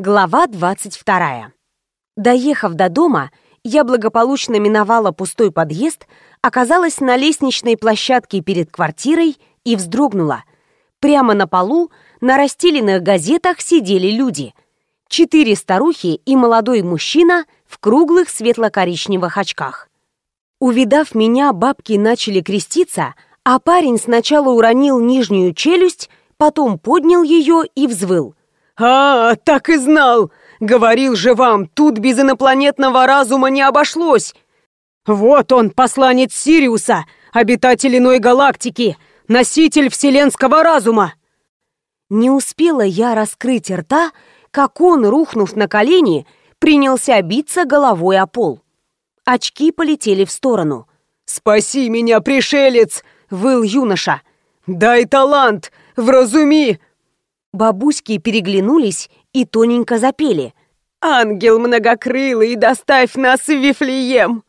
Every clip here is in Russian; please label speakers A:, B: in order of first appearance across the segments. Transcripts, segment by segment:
A: Глава 22. Доехав до дома, я благополучно миновала пустой подъезд, оказалась на лестничной площадке перед квартирой и вздрогнула. Прямо на полу на расстеленных газетах сидели люди. Четыре старухи и молодой мужчина в круглых светло-коричневых очках. Увидав меня, бабки начали креститься, а парень сначала уронил нижнюю челюсть, потом поднял ее и взвыл –
B: «А, так и знал! Говорил же вам, тут без инопланетного разума не обошлось! Вот он, посланец Сириуса, обитатель иной галактики, носитель вселенского разума!»
A: Не успела я раскрыть рта, как он, рухнув на колени, принялся биться головой о пол. Очки полетели в сторону.
B: «Спаси меня, пришелец!» — выл юноша. «Дай талант! Вразуми!
A: Бабуськи переглянулись и тоненько запели.
B: «Ангел многокрылый, доставь нас в Вифлеем!»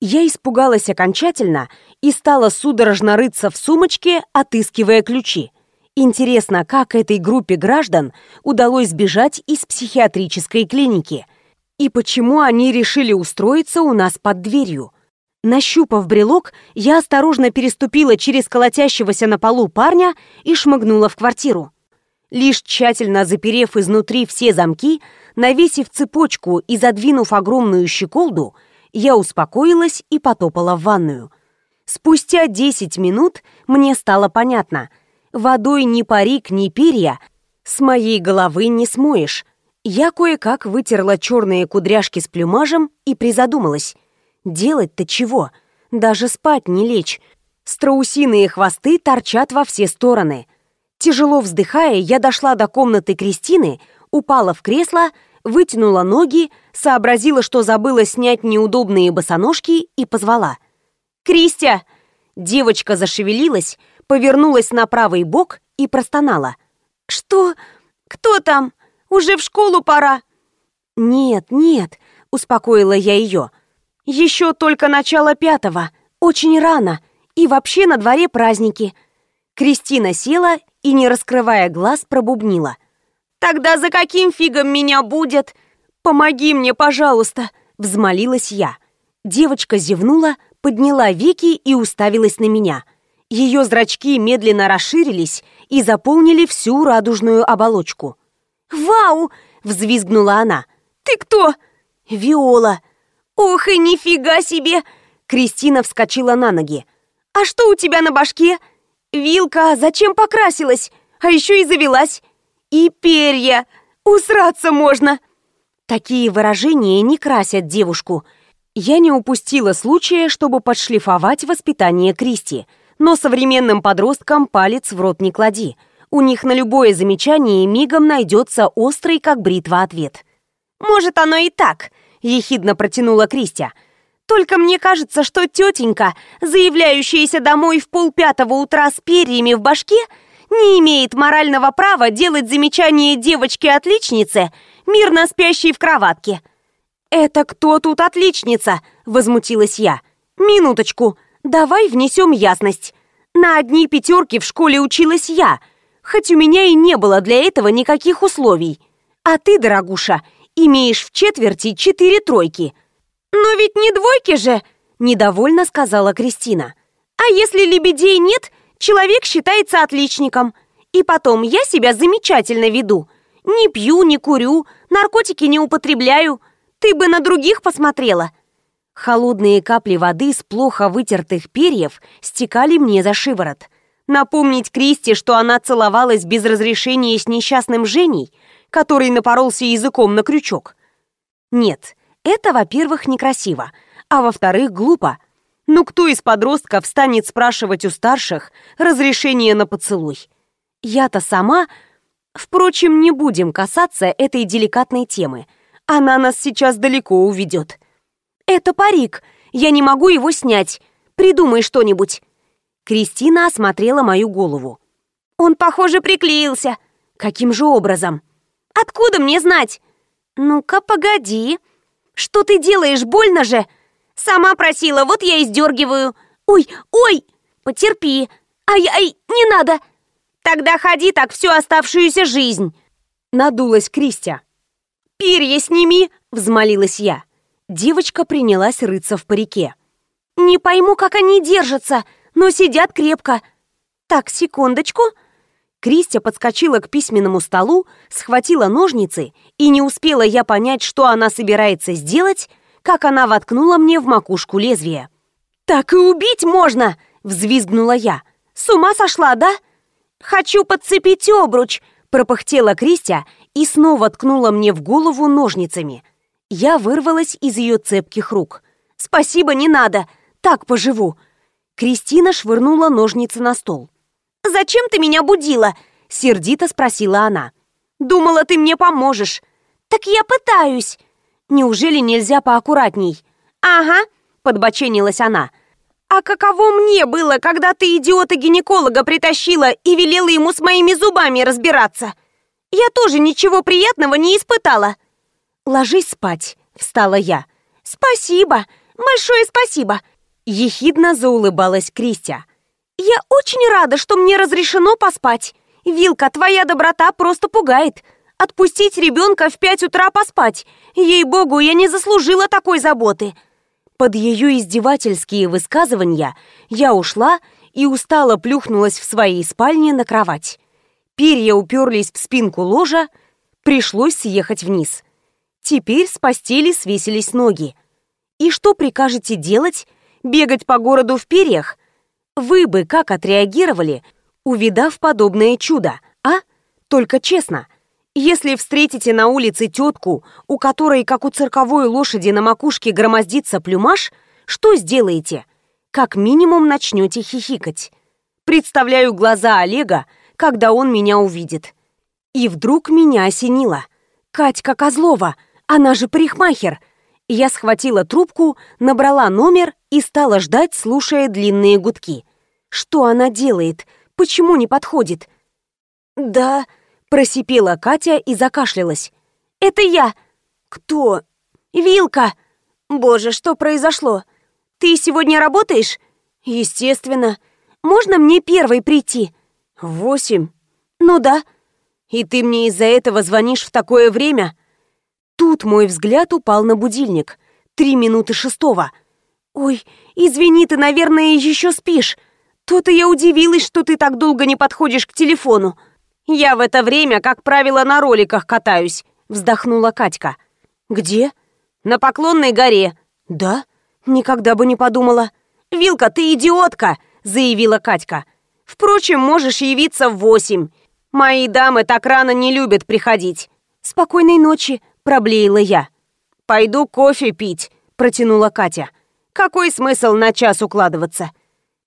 A: Я испугалась окончательно и стала судорожно рыться в сумочке, отыскивая ключи. Интересно, как этой группе граждан удалось сбежать из психиатрической клиники? И почему они решили устроиться у нас под дверью? Нащупав брелок, я осторожно переступила через колотящегося на полу парня и шмыгнула в квартиру. Лишь тщательно заперев изнутри все замки, навесив цепочку и задвинув огромную щеколду, я успокоилась и потопала в ванную. Спустя 10 минут мне стало понятно. Водой ни парик, ни перья с моей головы не смоешь. Я кое-как вытерла черные кудряшки с плюмажем и призадумалась. Делать-то чего? Даже спать не лечь. Страусиные хвосты торчат во все стороны. Тяжело вздыхая, я дошла до комнаты Кристины, упала в кресло, вытянула ноги, сообразила, что забыла снять неудобные босоножки и позвала. «Кристия!» Девочка зашевелилась, повернулась на правый бок и простонала. «Что? Кто там? Уже в школу пора!» «Нет, нет», — успокоила я ее. «Еще только начало пятого, очень рано, и вообще на дворе праздники». Кристина села и, не раскрывая глаз, пробубнила. «Тогда за каким фигом меня будет? Помоги мне, пожалуйста!» — взмолилась я. Девочка зевнула, подняла веки и уставилась на меня. Ее зрачки медленно расширились и заполнили всю радужную оболочку. «Вау!» — взвизгнула она. «Ты кто?» «Виола!» «Ох и нифига себе!» Кристина вскочила на ноги. «А что у тебя на башке?» Вилка зачем покрасилась? А еще и завелась. И перья. Усраться можно. Такие выражения не красят девушку. Я не упустила случая, чтобы подшлифовать воспитание Кристи. Но современным подросткам палец в рот не клади. У них на любое замечание мигом найдется острый, как бритва, ответ. «Может, оно и так», — ехидно протянула Кристи. Только мне кажется, что тетенька, заявляющаяся домой в полпятого утра с перьями в башке, не имеет морального права делать замечание девочке-отличнице, мирно спящей в кроватке. «Это кто тут отличница?» – возмутилась я. «Минуточку, давай внесем ясность. На одни пятерки в школе училась я, хоть у меня и не было для этого никаких условий. А ты, дорогуша, имеешь в четверти четыре тройки – «Но ведь не двойки же!» – недовольно сказала Кристина. «А если лебедей нет, человек считается отличником. И потом, я себя замечательно веду. Не пью, не курю, наркотики не употребляю. Ты бы на других посмотрела». Холодные капли воды с плохо вытертых перьев стекали мне за шиворот. Напомнить Кристи, что она целовалась без разрешения с несчастным Женей, который напоролся языком на крючок. Нет, это, во-первых, некрасиво, а во-вторых, глупо. Ну кто из подростков станет спрашивать у старших разрешение на поцелуй? Я-то сама... Впрочем, не будем касаться этой деликатной темы. Она нас сейчас далеко уведет. Это парик. Я не могу его снять. Придумай что-нибудь. Кристина осмотрела мою голову. Он, похоже, приклеился. Каким же образом? Откуда мне знать? Ну-ка, погоди. Что ты делаешь, больно же? Сама просила, вот я и сдергиваю. Ой, ой, потерпи. Ай-ай, не надо. Тогда ходи так всю оставшуюся жизнь. Надулась Кристия. перья сними!» — взмолилась я. Девочка принялась рыться в парике. «Не пойму, как они держатся, но сидят крепко. Так, секундочку». Кристия подскочила к письменному столу, схватила ножницы, и не успела я понять, что она собирается сделать, как она воткнула мне в макушку лезвие. «Так и убить можно!» — взвизгнула я. «С ума сошла, да?» «Хочу подцепить обруч!» — пропыхтела Кристия и снова ткнула мне в голову ножницами. Я вырвалась из ее цепких рук. «Спасибо, не надо! Так поживу!» Кристина швырнула ножницы на стол. «Зачем ты меня будила?» — сердито спросила она. «Думала, ты мне поможешь». «Так я пытаюсь». «Неужели нельзя поаккуратней?» «Ага», — подбоченилась она. «А каково мне было, когда ты идиота-гинеколога притащила и велела ему с моими зубами разбираться? Я тоже ничего приятного не испытала». «Ложись спать», — встала я. «Спасибо, большое спасибо», — ехидно заулыбалась Кристия. «Я очень рада, что мне разрешено поспать. Вилка, твоя доброта просто пугает. Отпустить ребенка в пять утра поспать. Ей-богу, я не заслужила такой заботы». Под ее издевательские высказывания я ушла и устало плюхнулась в своей спальне на кровать. Перья уперлись в спинку ложа, пришлось съехать вниз. Теперь с постели свесились ноги. И что прикажете делать? Бегать по городу в перьях? Вы бы как отреагировали, увидав подобное чудо, а? Только честно, если встретите на улице тетку, у которой, как у цирковой лошади на макушке громоздится плюмаж, что сделаете? Как минимум начнете хихикать. Представляю глаза Олега, когда он меня увидит. И вдруг меня осенило. Катька Козлова, она же парикмахер. Я схватила трубку, набрала номер и стала ждать, слушая длинные гудки. Что она делает? Почему не подходит? «Да», — просипела Катя и закашлялась. «Это я». «Кто?» «Вилка». «Боже, что произошло? Ты сегодня работаешь?» «Естественно. Можно мне первой прийти?» «Восемь?» «Ну да». «И ты мне из-за этого звонишь в такое время?» Тут мой взгляд упал на будильник. Три минуты шестого. «Ой, извини, ты, наверное, еще спишь. То-то я удивилась, что ты так долго не подходишь к телефону. Я в это время, как правило, на роликах катаюсь», — вздохнула Катька. «Где?» «На Поклонной горе». «Да? Никогда бы не подумала». «Вилка, ты идиотка!» — заявила Катька. «Впрочем, можешь явиться в восемь. Мои дамы так рано не любят приходить». «Спокойной ночи», — проблеяла я. «Пойду кофе пить», — протянула Катя. «Какой смысл на час укладываться?»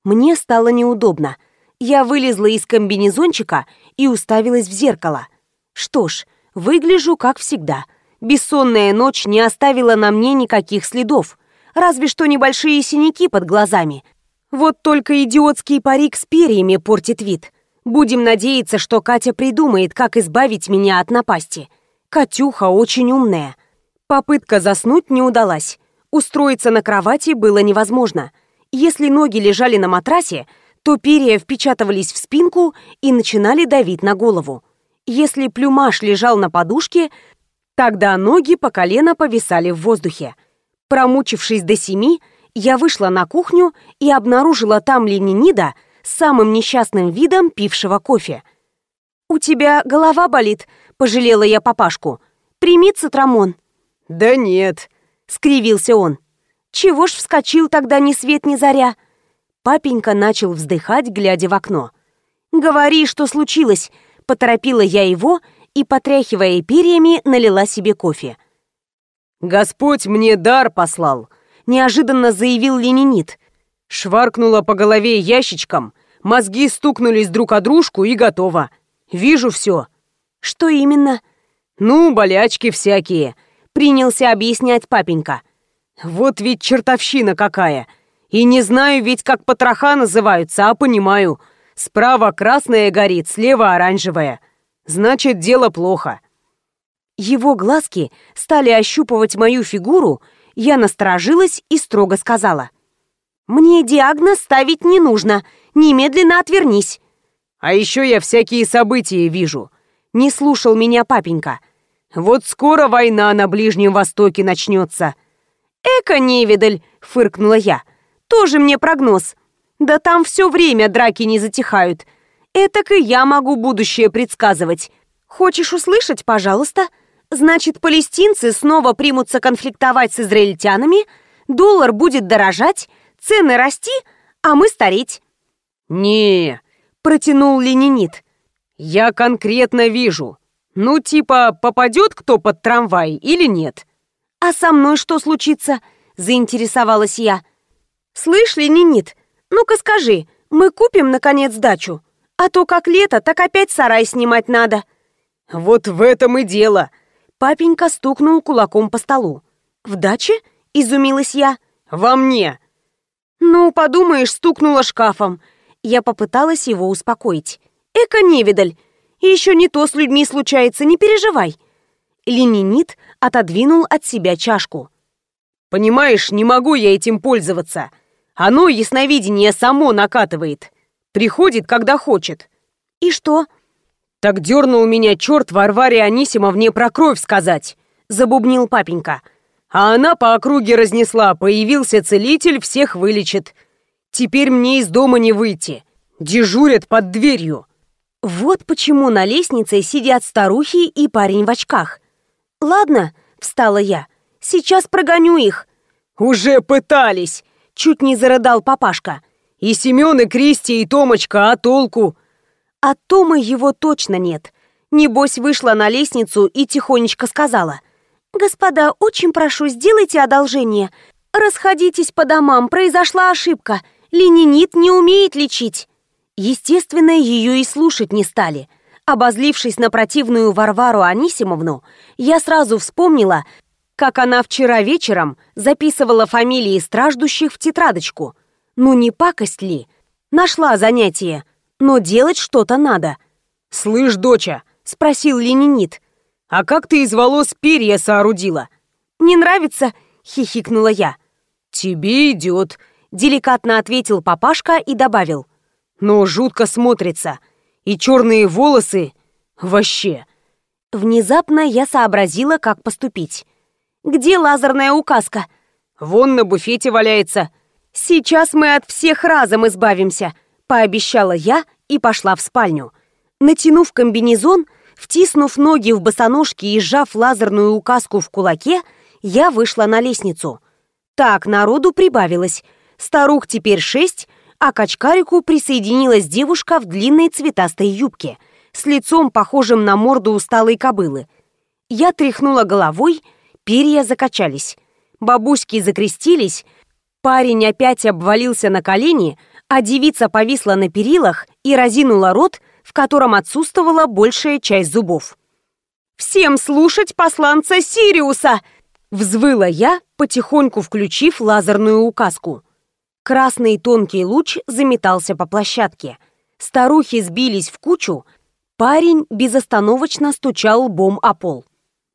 A: Мне стало неудобно. Я вылезла из комбинезончика и уставилась в зеркало. Что ж, выгляжу как всегда. Бессонная ночь не оставила на мне никаких следов, разве что небольшие синяки под глазами. Вот только идиотский парик с перьями портит вид. Будем надеяться, что Катя придумает, как избавить меня от напасти. Катюха очень умная. Попытка заснуть не удалась. Устроиться на кровати было невозможно. Если ноги лежали на матрасе, то перья впечатывались в спинку и начинали давить на голову. Если плюмаж лежал на подушке, тогда ноги по колено повисали в воздухе. Промучившись до семи, я вышла на кухню и обнаружила там Ленинида с самым несчастным видом пившего кофе. «У тебя голова болит», — пожалела я папашку. «Прими цитрамон».
B: «Да нет», — скривился он.
A: «Чего ж вскочил тогда ни свет ни заря?» Папенька начал вздыхать, глядя в окно. «Говори, что случилось!» — поторопила я его и, потряхивая перьями, налила себе кофе.
B: «Господь мне дар послал!» — неожиданно заявил ленинит. Шваркнула по голове ящичком, мозги стукнулись друг о дружку и готово. Вижу все.
A: Что именно?
B: Ну, болячки всякие, принялся объяснять папенька. Вот ведь чертовщина какая. И не знаю ведь, как потроха называются, а понимаю. Справа красная горит, слева оранжевая. Значит, дело плохо.
A: Его глазки стали ощупывать мою фигуру, я насторожилась и строго сказала. «Мне диагноз ставить не нужно. Немедленно отвернись».
B: «А еще я всякие события вижу». Не слушал меня папенька. Вот скоро война на Ближнем Востоке начнется.
A: Эко-невидаль, фыркнула я. Тоже мне прогноз. Да там все время драки не затихают. Этак и я могу будущее предсказывать. Хочешь услышать, пожалуйста? Значит, палестинцы снова примутся конфликтовать с израильтянами, доллар будет дорожать, цены расти, а мы стареть.
B: «Не», — протянул ленинит, — «я конкретно вижу. Ну, типа, попадет кто под трамвай или нет?»
A: «А со мной что случится?» — заинтересовалась я. «Слышь, ленинит, ну-ка скажи, мы купим, наконец, дачу? А то как лето, так опять сарай снимать надо».
B: «Вот в этом и дело!»
A: Папенька стукнул кулаком по столу. «В даче?» — изумилась я.
B: «Во мне!»
A: «Ну, подумаешь, стукнула шкафом. Я попыталась его успокоить. «Эко-невидаль! Еще не то с людьми случается, не переживай!» Ленинит отодвинул от себя чашку.
B: «Понимаешь, не могу я этим пользоваться. Оно ясновидение само накатывает. Приходит, когда хочет».
A: «И что?»
B: «Так дернул меня черт Варваре Анисимовне про кровь сказать», — забубнил папенька. «А она по округе разнесла, появился целитель, всех вылечит. Теперь мне из дома не выйти. Дежурят под дверью.
A: Вот почему на лестнице сидят старухи и парень в очках. Ладно, встала я. Сейчас прогоню их.
B: Уже пытались, чуть не зарыдал папашка. И Семен, и Кристи, и Томочка, а толку?
A: От Томы его точно нет. Небось, вышла на лестницу и тихонечко сказала. «Господа, очень прошу, сделайте одолжение. Расходитесь по домам, произошла ошибка. Ленинит не умеет лечить. Естественно, ее и слушать не стали. Обозлившись на противную Варвару Анисимовну, я сразу вспомнила, как она вчера вечером записывала фамилии страждущих в тетрадочку. Ну не пакость ли? Нашла занятие, но делать что-то надо.
B: «Слышь, доча», — спросил ленинит, — «а как ты из волос перья соорудила?»
A: «Не нравится?» — хихикнула я.
B: «Тебе идет»,
A: деликатно ответил папашка и добавил.
B: «Но жутко смотрится. И черные волосы вообще».
A: Внезапно я сообразила, как поступить. «Где лазерная указка?»
B: «Вон на буфете валяется».
A: «Сейчас мы от всех разом избавимся», — пообещала я и пошла в спальню. Натянув комбинезон, втиснув ноги в босоножки и сжав лазерную указку в кулаке, я вышла на лестницу. Так, народу прибавилось — Старух теперь шесть, а к очкарику присоединилась девушка в длинной цветастой юбке, с лицом, похожим на морду усталой кобылы. Я тряхнула головой, перья закачались. Бабуськи закрестились, парень опять обвалился на колени, а девица повисла на перилах и разинула рот, в котором отсутствовала большая часть зубов. «Всем слушать посланца Сириуса!» Взвыла я, потихоньку включив лазерную указку. Красный тонкий луч заметался по площадке. Старухи сбились в кучу. Парень безостановочно стучал лбом о пол.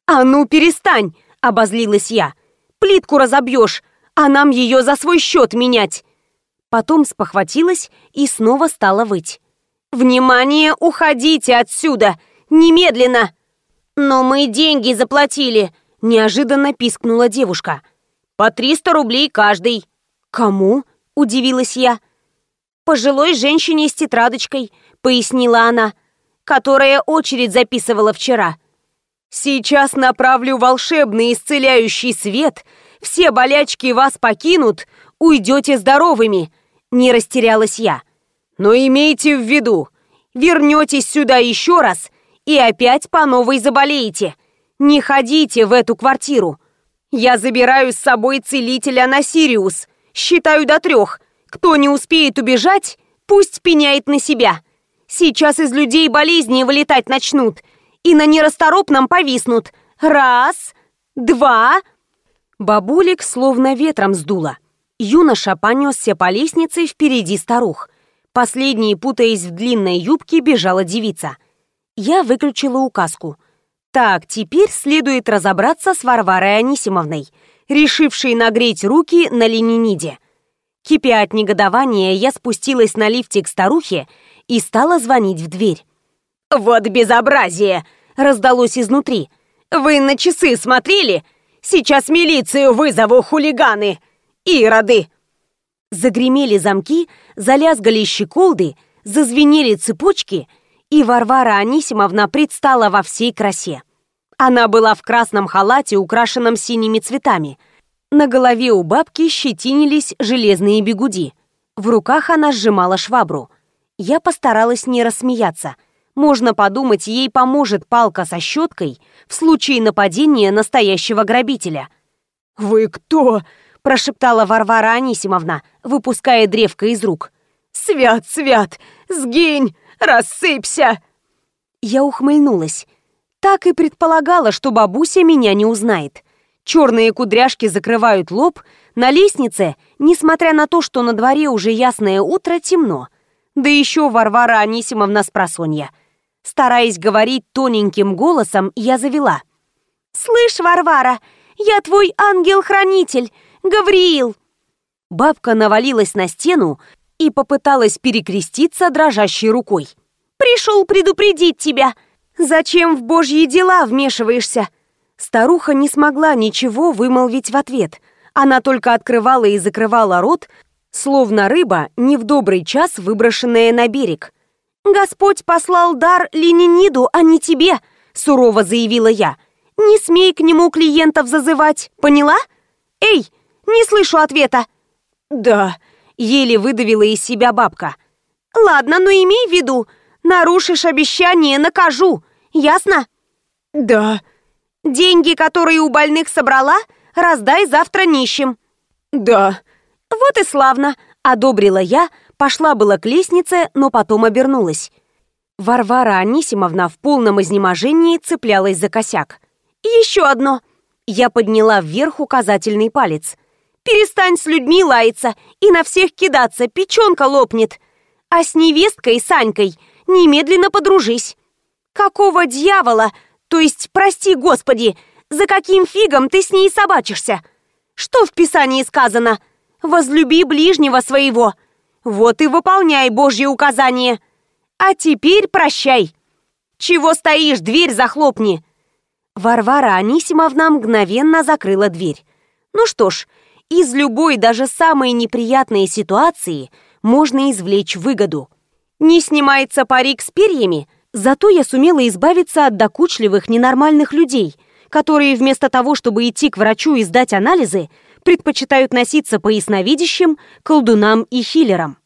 A: «А ну, перестань!» — обозлилась я. «Плитку разобьешь, а нам ее за свой счет менять!» Потом спохватилась и снова стала выть. «Внимание, уходите отсюда! Немедленно!» «Но мы деньги заплатили!» — неожиданно пискнула девушка. «По 300 рублей каждый». «Кому?» – удивилась я. «Пожилой женщине с тетрадочкой», – пояснила она, «которая очередь записывала вчера». «Сейчас направлю волшебный исцеляющий свет, все болячки вас покинут, уйдете здоровыми», – не растерялась я. «Но имейте в виду, вернетесь сюда еще раз и опять по новой заболеете. Не ходите в эту квартиру. Я забираю с собой целителя на Сириус, Считаю до трех. Кто не успеет убежать, пусть пеняет на себя. Сейчас из людей болезни вылетать начнут. И на нерасторопном повиснут. Раз, два... Бабулик словно ветром сдуло. Юноша понесся по лестнице впереди старух. Последней, путаясь в длинной юбке, бежала девица. Я выключила указку. Так, теперь следует разобраться с Варварой Анисимовной — решивший нагреть руки на лениниде. Кипя от негодования, я спустилась на лифте к старухе и стала звонить в дверь. «Вот безобразие!» — раздалось изнутри. Вы на часы смотрели? Сейчас милицию вызову, хулиганы! Ироды!» Загремели замки, залязгали щеколды, зазвенели цепочки, и Варвара Анисимовна предстала во всей красе. Она была в красном халате, украшенном синими цветами. На голове у бабки щетинились железные бегуди. В руках она сжимала швабру. Я постаралась не рассмеяться – можно подумать, ей поможет палка со щеткой в случае нападения настоящего грабителя.
B: «Вы кто?»
A: – прошептала Варвара Анисимовна, выпуская древко из рук.
B: «Свят, свят! Сгинь! Рассыпься!»
A: Я ухмыльнулась. Так и предполагала, что бабуся меня не узнает. Черные кудряшки закрывают лоб. На лестнице, несмотря на то, что на дворе уже ясное утро, темно. Да еще Варвара Анисимовна с просонья. Стараясь говорить тоненьким голосом, я завела. «Слышь, Варвара, я твой ангел-хранитель, Гавриил!» Бабка навалилась на стену и попыталась перекреститься дрожащей рукой. «Пришел предупредить тебя! Зачем в божьи дела вмешиваешься?» Старуха не смогла ничего вымолвить в ответ. Она только открывала и закрывала рот, словно рыба, не в добрый час выброшенная на берег. «Господь послал дар Лениниду, а не тебе», — сурово заявила я. «Не смей к нему клиентов зазывать, поняла? Эй, не слышу ответа».
B: «Да», —
A: еле выдавила из себя бабка. «Ладно, но имей в виду, нарушишь обещание, накажу, ясно?»
B: «Да».
A: «Деньги, которые у больных собрала, раздай завтра нищим».
B: «Да».
A: «Вот и славно», — одобрила я, Пошла была к лестнице, но потом обернулась. Варвара Анисимовна в полном изнеможении цеплялась за косяк. «Еще одно!» Я подняла вверх указательный палец. «Перестань с людьми лаяться и на всех кидаться, печенка лопнет. А с невесткой Санькой немедленно подружись. Какого дьявола, то есть, прости господи, за каким фигом ты с ней собачишься? Что в Писании сказано? Возлюби ближнего своего, вот и выполняй Божьи указания. А теперь прощай. Чего стоишь, дверь захлопни. Варвара Анисимовна мгновенно закрыла дверь. Ну что ж, из любой, даже самой неприятной ситуации можно извлечь выгоду. Не снимается парик с перьями, зато я сумела избавиться от докучливых ненормальных людей, которые вместо того, чтобы идти к врачу и сдать анализы, предпочитают носиться по ясновидящим, колдунам и хиллерам.